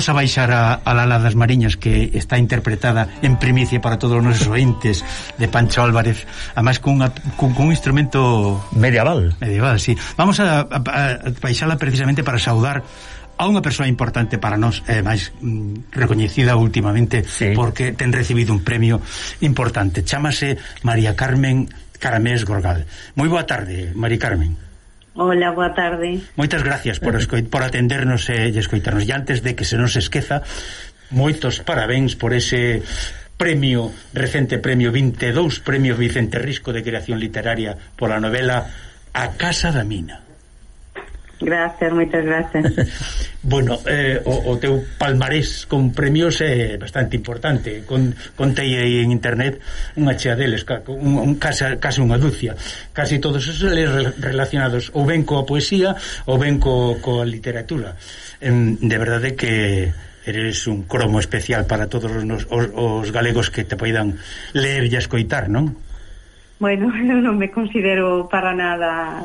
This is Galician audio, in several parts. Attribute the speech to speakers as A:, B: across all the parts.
A: vamos a baixar a, a Lala das Mariñas que está interpretada en primicia para todos os nosos ointes de Pancho Álvarez además cun, cun, cun instrumento
B: medieval
A: medieval, sí. vamos a, a, a baixala precisamente para saudar a unha persoa importante para nós eh, máis mm, recoñecida últimamente sí. porque ten recibido un premio importante chamase María Carmen Caramés Gorgal moi boa tarde, María Carmen
C: Hola, boa tarde.
A: Moitas gracias por, por atendernos e, e escoitarnos. E antes de que se nos esqueza, moitos parabéns por ese premio, recente premio 22, premio Vicente Risco de Creación Literaria pola novela A Casa da Mina.
C: Gracias, moitas gracias.
A: bueno, eh, o, o teu palmarés con premios é bastante importante. Con, contei aí en internet unha chea deles, un, un, casa, casi unha dúcia. Casi todos os relacionados ou ben coa poesía ou ben co, coa literatura. En, de verdade que eres un cromo especial para todos os, os, os galegos que te poidan ler e escoitar, non?
C: Bueno, eu non me considero para nada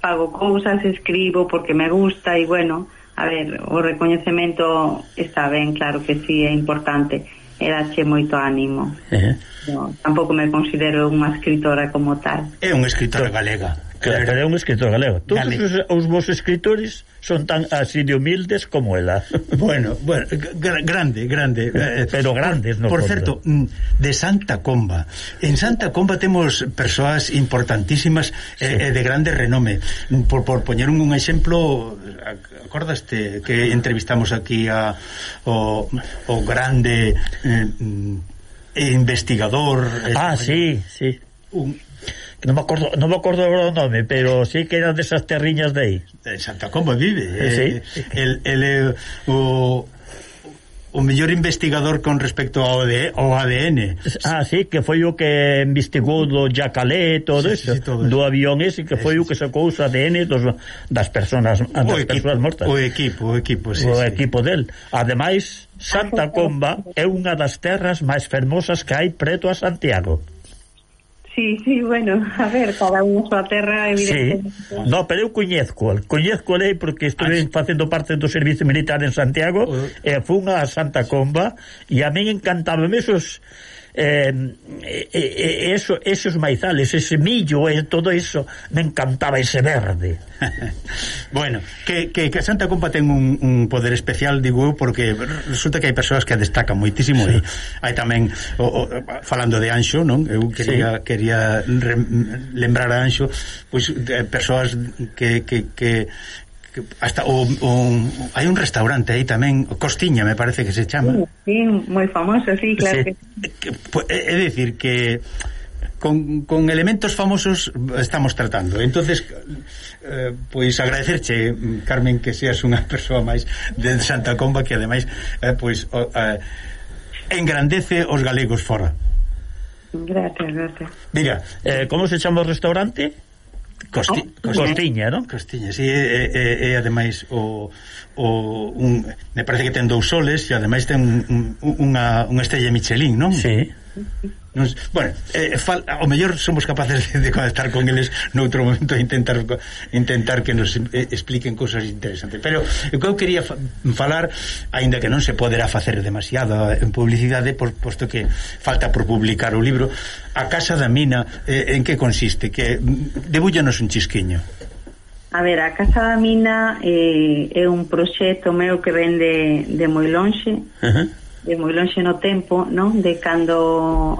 C: fago cousas, escribo porque me gusta e bueno, a ver, o recoñecemento está ben, claro que sí, é importante e dache moito ánimo. Eh. No, tampouco me considero unha escritora como tal.
A: É unha escritora galega.
B: Claro. Cada un escritor galego. Todos os, os vos escritores son tan así de humildes como ela.
A: Bueno, bueno grande, grande.
B: Eh, Pero grandes,
A: no Por contra. Mm, de Santa Comba. En Santa Comba temos persoas importantísimas eh, sí. e eh, de grande renome. Mm, por, por poñer un, un exemplo, acordaste que entrevistamos aquí a o, o grande... Eh, mm, investigador
B: ah, sí, sí
A: un
B: non me acordo, non me acordo o nome, pero sí que eran desas terriñas de aí.
A: De Santa Comba vive.
B: Eh, sí.
A: el, el, el, o o mellor investigador con respecto ao, de, ao ADN.
B: Ah, sí, que foi o que investigou do Jacalé e todo sí, eso, sí, todo do avión ese, que foi sí, o que sacou os ADN dos, das personas das o equipo, persoas mortas.
A: O equipo, o equipo, sí,
B: O
A: sí.
B: equipo del. Ademais, Santa Comba é unha das terras máis fermosas que hai preto a Santiago.
C: Sí, sí, bueno, a ver, cada unha súa terra, evidentemente.
B: Sí. No, pero eu coñezco, coñezco lei porque estuve ah, Así. facendo parte do servicio militar en Santiago, uh -huh. e fun a Santa Comba, e a min encantábame esos eh, eh, eso, esos maizales, ese millo, eh, todo eso, me encantaba ese verde.
A: bueno, que, que, que Santa Compa ten un, un poder especial, digo eu, porque resulta que hai persoas que destacan moitísimo sí. e hai tamén, o, o, falando de Anxo, non? Eu quería, sí. quería re, lembrar a Anxo, pois, pues, persoas que, que, que que hasta o, o, hai un restaurante aí tamén, Costiña me parece que se chama.
C: Sí, sí moi famoso, sí, claro. Se,
A: que, eh, é dicir que con, con elementos famosos estamos tratando. Entonces, eh, pois agradecerche, Carmen, que seas unha persoa máis de Santa Comba que ademais eh, pois o, eh, engrandece os galegos fora.
C: Gracias, gracias.
A: Mira,
B: eh, como se chama o restaurante?
A: Costi,
B: oh, costi, Costiña, non?
A: Costiña, si, sí, e, e, e ademais o, o un, me parece que ten dous soles e ademais ten un, un, unha, unha estrella Michelin, non? Si.
B: Sí.
A: Nos, bueno, eh, fal, o mellor somos capaces de, de conectar con eles noutro momento e intentar intentar que nos eh, expliquen cousas interesantes. Pero o que eu quería fa, falar, aínda que non se poderá facer demasiado en publicidade, por, posto que falta por publicar o libro, a Casa da Mina, eh, en que consiste? Que mm, debúllanos un chisquiño.
C: A ver, a Casa da Mina eh, é un proxecto meu que vende de moi lonxe. Uh -huh de moi longe no tempo, non? De cando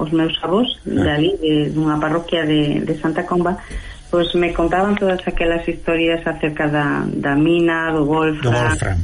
C: os meus avós, dali, ah. de, dunha parroquia de, de Santa Comba, pois me contaban todas aquelas historias acerca da, da mina, do Wolfram, do Wolfram,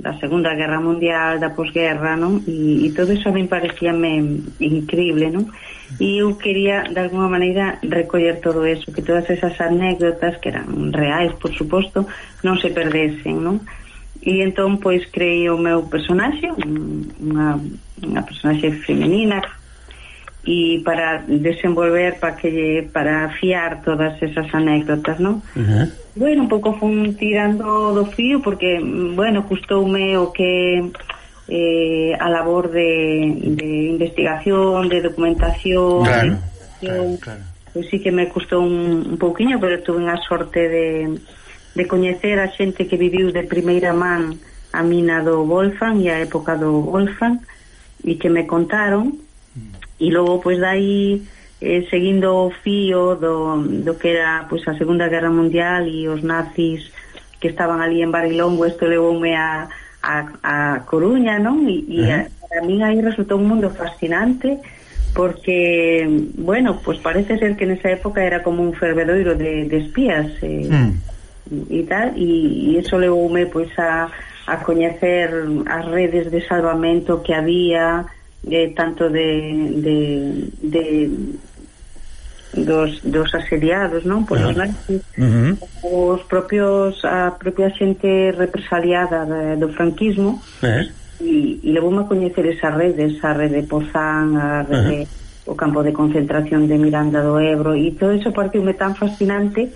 C: da Segunda Guerra Mundial, da posguerra, non? E, e todo iso a mí parecíame increíble, non? E eu quería, de alguma maneira, recoller todo eso, que todas esas anécdotas, que eran reais, por suposto, non se perdesen, non? e entón pois creei o meu personaxe unha, unha personaxe femenina e para desenvolver para que para afiar todas esas anécdotas, non? Uh -huh. Bueno, un pouco fun tirando do fío porque bueno, custoume o que eh, a labor de, de investigación, de documentación,
A: claro, de, claro, claro.
C: Pois sí que me custou un, un pouquiño, pero tuve a sorte de de coñecer a xente que viviu de primeira man a mina do Wolfgang e a época do Wolfgang e que me contaron mm. e logo pois dai eh, seguindo o fío do, do que era pois a Segunda Guerra Mundial e os nazis que estaban ali en Barilongo isto levoume a, a, a Coruña non? e, e uh -huh. para min aí resultou un mundo fascinante porque bueno, pois parece ser que nesa época era como un fervedoiro de, de espías eh, mm e tal e, e eso levoume pois a, a coñecer as redes de salvamento que había eh, tanto de, de, de dos, dos asediados, non? Por ah. nazis, uh -huh. os propios a propia xente represaliada de, do franquismo. Eh. E, e levoume a coñecer esas redes, a rede Pozán, a rede uh -huh. o campo de concentración de Miranda do Ebro e todo iso partiume tan fascinante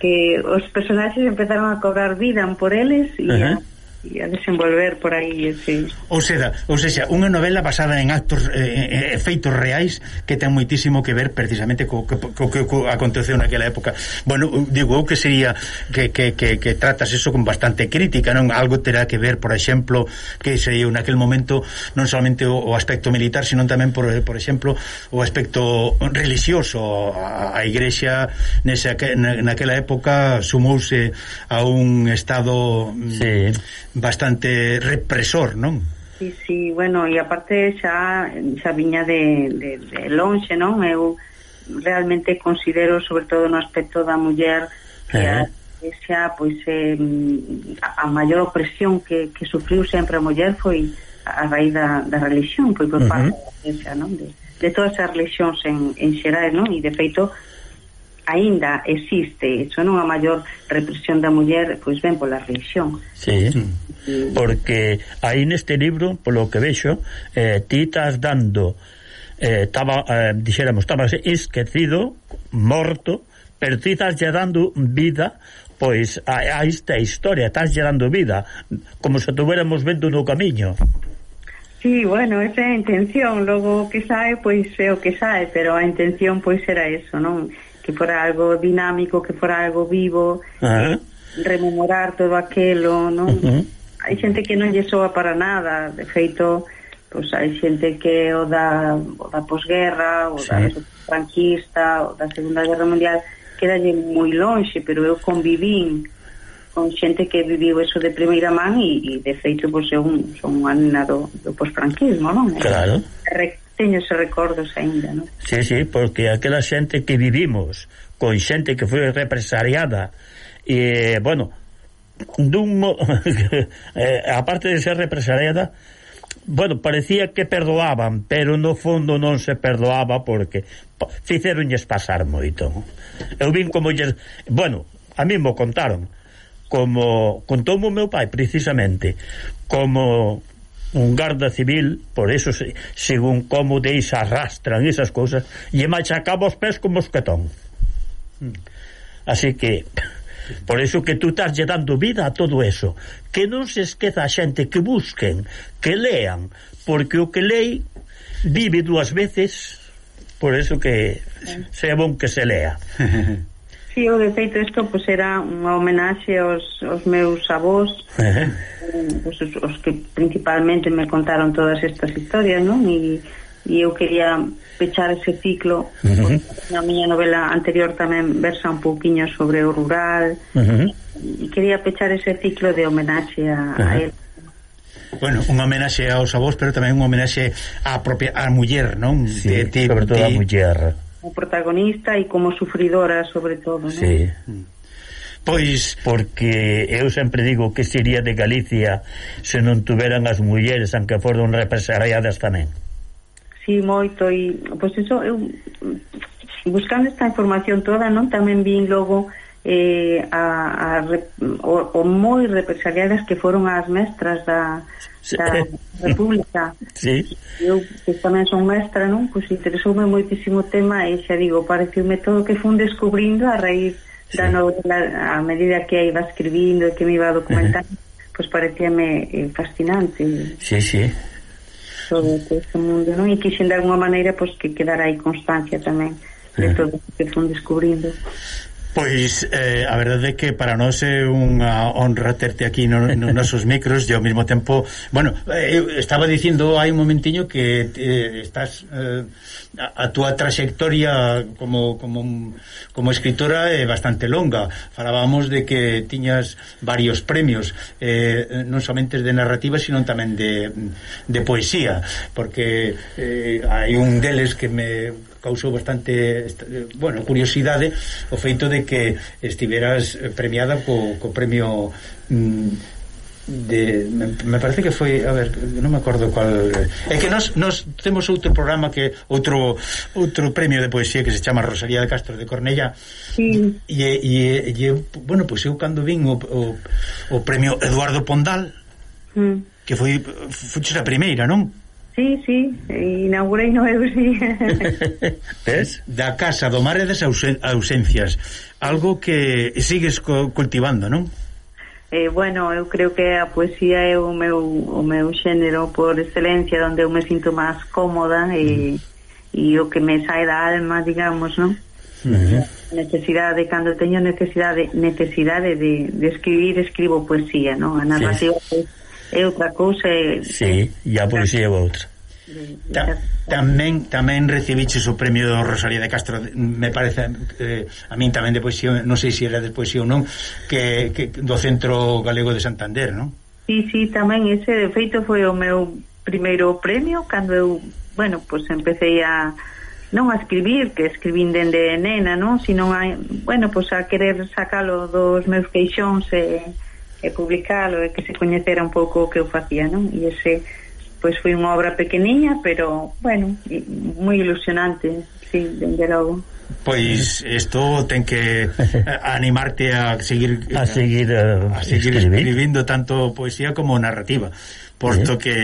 C: que os personaxes empezaron a cobrar vida por eles e uh -huh. a a desenvolver por aí ese...
A: Ou seja, ou seja, unha novela basada en actos eh, eh efeitos reais que ten moitísimo que ver precisamente co que co, co aconteceu naquela época. Bueno, digo que sería que, que, que, que tratas eso con bastante crítica, non? Algo terá que ver, por exemplo, que sería en aquel momento non solamente o, o aspecto militar, sino tamén por, por exemplo, o aspecto religioso. A, a Igrexa nesa na, naquela época sumouse a un estado mm, sí bastante represor, non?
C: Sí, sí, bueno, e aparte xa xa viña de, de, de lonxe, non? Eu realmente considero, sobre todo no aspecto da muller, que eh. a, xa, pois, eh, a, a maior opresión que, que sufriu sempre a muller foi a raíz da, da religión, pois por uh -huh. parte da iglesia, non? De, de todas as religións en, en xeral, non? E de feito, aínda existe, iso non a maior represión da muller, pois ben pola religión.
B: Sí, mm porque aí neste libro, polo que vexo, eh, ti estás dando eh, taba, eh, dixéramos, estabas esquecido, morto, pero ti estás lle dando vida pois a, a esta historia, estás lle dando vida, como se tuviéramos vendo no camiño.
C: Sí, bueno, esa é a intención, logo que sae, pois é o que sae, pero a intención pois era eso, non? Que fora algo dinámico, que fora algo vivo, ah. rememorar todo aquelo, non? Uh -huh hai xente que non lle soa para nada, de feito, pois hai xente que o da, o da posguerra, o sí. da franquista, o da Segunda Guerra Mundial, quedalle moi lonxe, pero eu convivín con xente que viviu eso de primeira man e, e de feito, pois eu un, son unha nena do, do posfranquismo, non?
B: Claro.
C: Re, teño esos recordos aínda, non?
B: Sí, sí, porque aquela xente que vivimos con xente que foi represariada e, bueno, dun mo... eh, aparte de ser represaliada bueno, parecía que perdoaban, pero no fondo non se perdoaba porque fixeronlles pasar moito. Eu vin como lles, bueno, a mí mo contaron como contou o meu pai precisamente como un garda civil, por eso se, según como deis arrastran esas cousas, lle machacaba os pés como mosquetón. Hmm. Así que Por iso que tú estás lle dando vida a todo eso. Que non se esqueza a xente que busquen, que lean, porque o que lei vive dúas veces, por iso que se bon que se lea.
C: Sí, o de feito isto pues, era unha homenaxe aos, aos meus avós eh, pues, os, os que principalmente me contaron todas estas historias non? e e eu quería pechar ese ciclo uh -huh. na miña novela anterior tamén versa un pouquiño sobre o rural uh -huh. e quería pechar ese ciclo de homenaxe a, uh -huh. a él
A: Bueno, un homenaxe aos avós, pero tamén un homenaxe á propia á muller, non?
B: Sí, de, de, sobre todo de, a muller.
C: Como protagonista e como sufridora, sobre todo,
B: non? Sí. Pois porque eu sempre digo que sería de Galicia se non tuveran as mulleres, aunque foron represaliadas tamén
C: sí moito e pois iso eu buscando esta información toda non tamén vin logo eh, a, a o, o moi represaliadas que foron as mestras da, da República
B: sí.
C: eu que tamén son mestra non? pois interesoume moitísimo o tema e xa digo, pareciume todo que fun descubrindo a raíz sí. da novela a medida que iba escribindo e que me iba documentando uh -huh. pois parecíame eh, fascinante
B: sí, sí
C: sobre, este mundo, non? E quixen de alguma maneira pois, que quedara aí constancia tamén de eh. todo o que fun descubrindo.
A: Pois eh, a verdade é que para nós é unha honra terte aquí nos no nosos micros e ao mesmo tempo, bueno, eu estaba dicindo hai un momentiño que eh, estás eh, a, a túa traxectoria como, como, como escritora é eh, bastante longa. Falábamos de que tiñas varios premios, eh, non somente de narrativa, sino tamén de, de poesía, porque eh, hai un deles que me causou bastante eh, bueno, curiosidade o feito de que estiveras premiada co, co premio mm, de me, me parece que foi, a ver, non me acordo cual eh, é que nós nós temos outro programa que outro outro premio de poesía que se chama Rosalía de Castro de Cornella. Sí. E, e, e bueno, pois pues eu cando vin o, o, o premio Eduardo Pondal, mm. que foi fuches a primeira, non?
C: Sí, sí, inaugurei no Eusi.
A: Ves? Da casa do mare das ausencias. Algo que sigues co cultivando, non?
C: Eh, bueno, eu creo que a poesía é o meu, o meu xénero por excelencia, onde eu me sinto máis cómoda e, mm. e o que me sae da alma, digamos, non? Uh -huh. Necesidade, cando teño necesidade necesidade de, de escribir, escribo poesía, non? A narrativa sí é outra cousa e...
B: Sí, e a poesía é outra
A: Ta, tamén tamén recibiches o premio do Rosalía de Castro me parece eh, a min tamén de poesía non sei se era de poesía ou non que, que do Centro Galego de Santander non?
C: Sí, sí, tamén ese de feito foi o meu primeiro premio cando eu, bueno, pois pues, empecé a non a escribir, que escribín dende nena, non, sino a, bueno, pois pues, a querer sacalo dos meus queixóns e eh, e publicalo e que se coñecera un pouco o que eu facía, non? E ese pois foi unha obra pequeniña, pero bueno, moi ilusionante, sí, dende logo.
A: Pois isto ten que animarte a seguir
B: a seguir a,
A: a seguir escribir. escribindo tanto poesía como narrativa, posto sí. que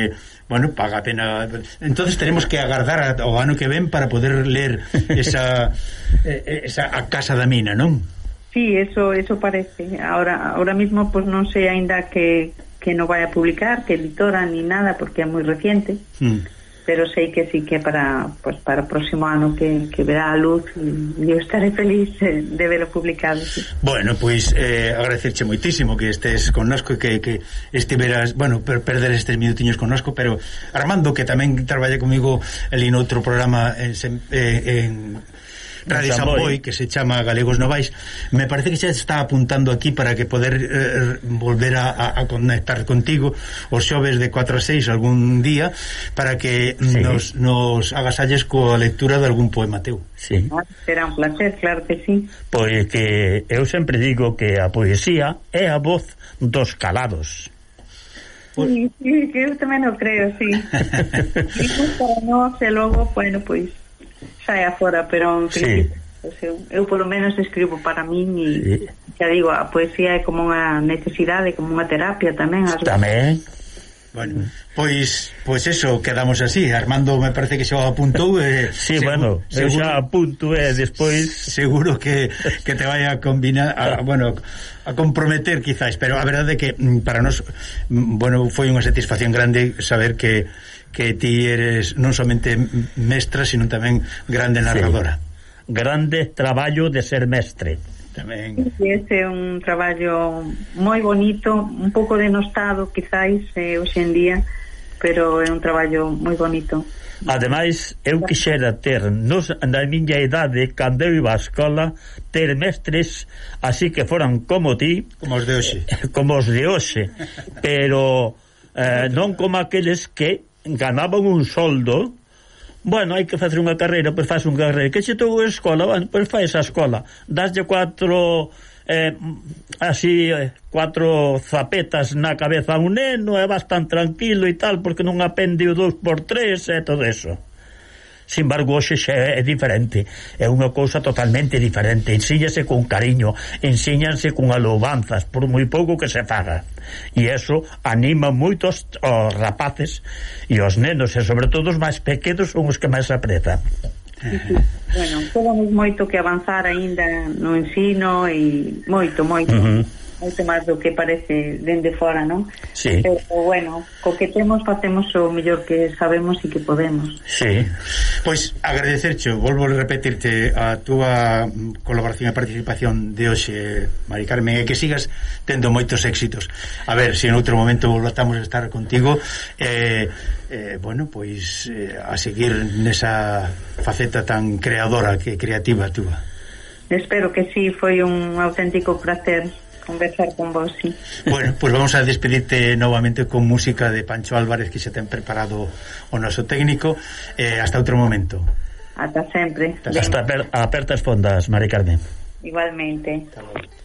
A: bueno, paga pena. Entonces tenemos que agardar ao ano que ven para poder ler esa eh, esa a casa da mina, non?
C: Sí, eso eso parece. Ahora ahora mismo pues non sei aínda que que no vai a publicar, que editora ni nada, porque é moi reciente. Mm. Pero sei que sí que para pues, para o próximo ano que, que verá a luz e eu estaré feliz de verlo publicado. Sí.
A: Bueno, pois pues, eh, agradecerche moitísimo que estés connosco e que, que estiveras, bueno, per perder estes minutiños connosco, pero Armando, que tamén traballa comigo ali no outro programa en, eh, en Radio Samboy, que se chama Galegos Novais, me parece que xa está apuntando aquí para que poder eh, volver a, a conectar contigo os xoves de 4 a 6 algún día para que sí. nos, nos agasalles coa lectura de algún poema teu.
C: Sí. Ah, será un placer, claro que sí.
B: Pois que eu sempre digo que a poesía é a voz dos calados. Pues...
C: Sí, sí, que eu tamén o creo, sí. e para nós e logo, bueno, pois, xa afora, pero en principio, sí. Pues eu, eu polo menos escribo para min e sí. xa digo, a poesía é como unha necesidade, como unha terapia tamén.
B: Tamén,
A: Bueno, pois pois eso, quedamos así. Armando me parece que xa apuntou eh,
B: Sí, seguro, bueno, seguro, eu xa apunto eh, despois
A: seguro que, que te vai a combinar a, bueno, a comprometer quizás, pero a verdade é que mm, para nós mm, bueno, foi unha satisfacción grande saber que que ti eres non somente mestra, sino tamén grande narradora.
B: Sí. Grande traballo de ser mestre.
A: Tamén.
C: Sí, ese é un traballo moi bonito, un pouco denostado, quizáis, eh, hoxe en día, pero é un traballo moi bonito.
B: Ademais, eu quixera ter nos, na miña idade, cando eu iba á escola, ter mestres así que foran como ti.
A: Como os de hoxe.
B: Como os de hoxe. Pero eh, non como aqueles que ganaban un soldo bueno, hai que facer unha carreira, pois faz unha carreira. Que che tou a escola, bueno, pois faz a escola. Daslle cuatro eh, así eh, cuatro zapetas na cabeza a un neno e vas tan tranquilo e tal porque non apende o 2 por 3 e todo eso Sin embargo, hoxe xa é diferente. É unha cousa totalmente diferente. Ensíñase con cariño, ensíñanse con alobanzas, por moi pouco que se faga. E eso anima moitos os rapaces e os nenos, e sobre todo os máis pequenos son os que máis aprezan.
C: Bueno, temos moito que avanzar aínda no ensino e moito, moito. Uh -huh moito máis do que parece dende fora, non?
B: Sí.
C: Pero, bueno, co que temos facemos o mellor que sabemos e que podemos.
B: Sí.
A: Pois agradecerche, volvo a repetirte a túa colaboración e participación de hoxe, Mari Carmen, e que sigas tendo moitos éxitos. A ver, se si en outro momento volvamos a estar contigo, eh, eh, bueno, pois eh, a seguir nesa faceta tan creadora que creativa túa.
C: Espero que sí, foi un auténtico placer conversar con vos, sí.
A: Bueno, pues vamos a despedirte novamente con música de Pancho Álvarez que se ten preparado o noso técnico. Eh, hasta outro momento.
C: Ata sempre.
B: Hasta aper, apertas fondas, Mari Carmen.
C: Igualmente.
A: Hasta.